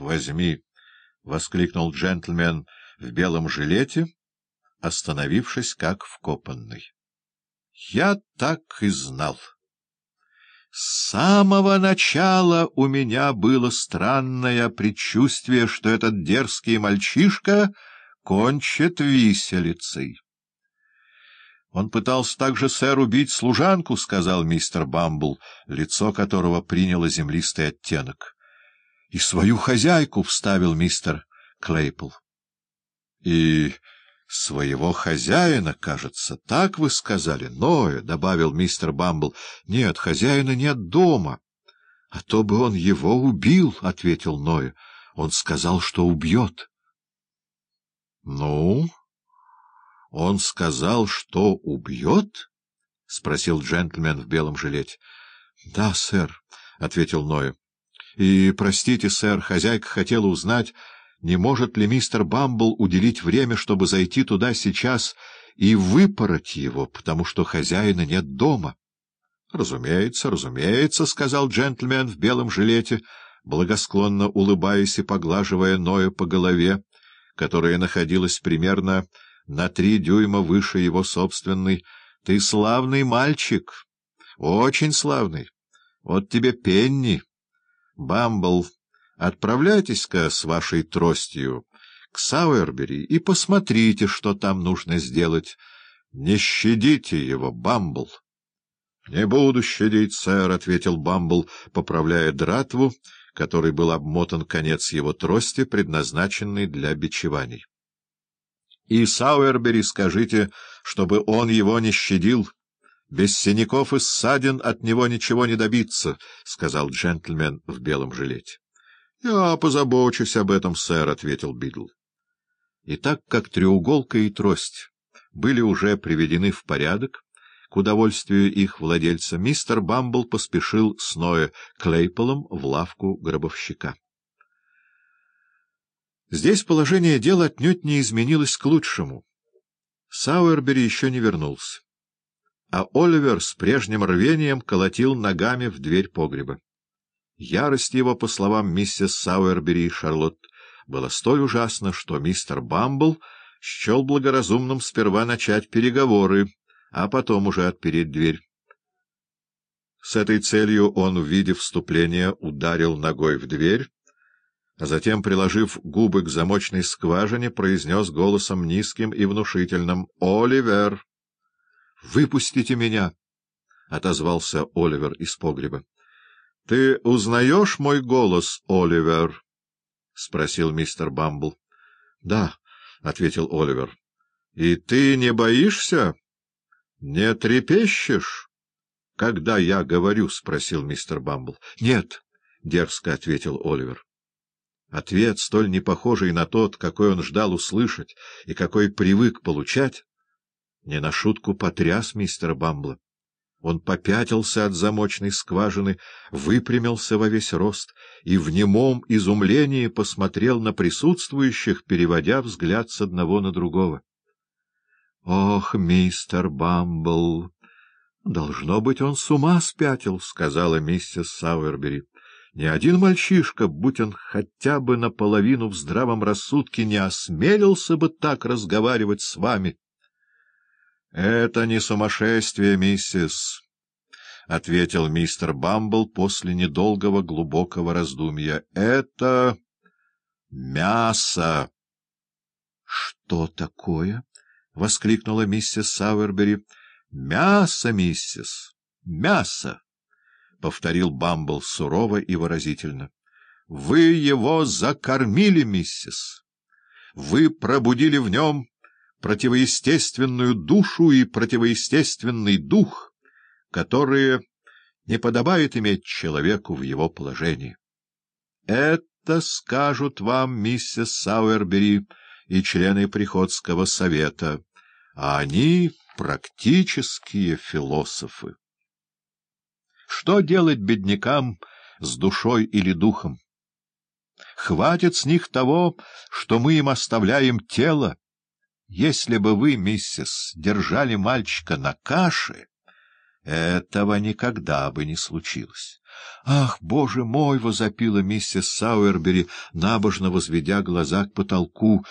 возьми! — воскликнул джентльмен в белом жилете, остановившись как вкопанный. — Я так и знал. С самого начала у меня было странное предчувствие, что этот дерзкий мальчишка кончит виселицей. Он пытался также, сэр, убить служанку, — сказал мистер Бамбл, лицо которого приняло землистый оттенок. — И свою хозяйку, — вставил мистер Клейпл. — И своего хозяина, кажется, так вы сказали, Ноя, — добавил мистер Бамбл. — Нет, хозяина нет дома. — А то бы он его убил, — ответил Ноя. Он сказал, что убьет. — Ну, он сказал, что убьет? — спросил джентльмен в белом жилете. — Да, сэр, — ответил Ноя. — И, простите, сэр, хозяйка хотела узнать, не может ли мистер Бамбл уделить время, чтобы зайти туда сейчас и выпороть его, потому что хозяина нет дома. — Разумеется, разумеется, — сказал джентльмен в белом жилете, благосклонно улыбаясь и поглаживая Ноя по голове, которая находилась примерно на три дюйма выше его собственной. — Ты славный мальчик, очень славный. Вот тебе пенни. Бамбл, отправляйтесь-ка с вашей тростью к Сауэрбери и посмотрите, что там нужно сделать. Не щадите его, Бамбл. — Не буду щадить, сэр, — ответил Бамбл, поправляя дратву, который был обмотан конец его трости, предназначенный для бичеваний. — И Сауэрбери скажите, чтобы он его не щадил. Без синяков и ссадин от него ничего не добиться, — сказал джентльмен в белом жилете. — Я позабочусь об этом, сэр, — ответил Бидл. И так как треуголка и трость были уже приведены в порядок, к удовольствию их владельца, мистер Бамбл поспешил с Ноэ Клейполом в лавку гробовщика. Здесь положение дел отнюдь не изменилось к лучшему. Сауэрбери еще не вернулся, а Оливер с прежним рвением колотил ногами в дверь погреба. Ярость его, по словам миссис Сауэрбери и Шарлотт, была столь ужасна, что мистер Бамбл счел благоразумным сперва начать переговоры, а потом уже отпереть дверь. С этой целью он, увидев вступление, ударил ногой в дверь, а затем, приложив губы к замочной скважине, произнес голосом низким и внушительным «Оливер!» «Выпустите меня!» — отозвался Оливер из погреба. — Ты узнаешь мой голос, Оливер? — спросил мистер Бамбл. — Да, — ответил Оливер. — И ты не боишься? — Не трепещешь? — Когда я говорю? — спросил мистер Бамбл. — Нет, — дерзко ответил Оливер. Ответ, столь непохожий на тот, какой он ждал услышать и какой привык получать, не на шутку потряс мистера Бамбла. Он попятился от замочной скважины, выпрямился во весь рост и в немом изумлении посмотрел на присутствующих, переводя взгляд с одного на другого. — Ох, мистер Бамбл! Должно быть, он с ума спятил, — сказала миссис Сауэрбери. — Ни один мальчишка, будь он хотя бы наполовину в здравом рассудке, не осмелился бы так разговаривать с вами. —— Это не сумасшествие, миссис, — ответил мистер Бамбл после недолгого глубокого раздумья. — Это мясо. — Что такое? — воскликнула миссис Сауэрбери. — Мясо, миссис, мясо, — повторил Бамбл сурово и выразительно. — Вы его закормили, миссис. Вы пробудили в нем противоестественную душу и противоестественный дух, которые не подобает иметь человеку в его положении. Это скажут вам миссис Сауэрбери и члены Приходского совета, а они — практические философы. Что делать беднякам с душой или духом? Хватит с них того, что мы им оставляем тело, если бы вы, миссис, держали мальчика на каше, Этого никогда бы не случилось. — Ах, боже мой! — возопила миссис Сауэрбери, набожно возведя глаза к потолку.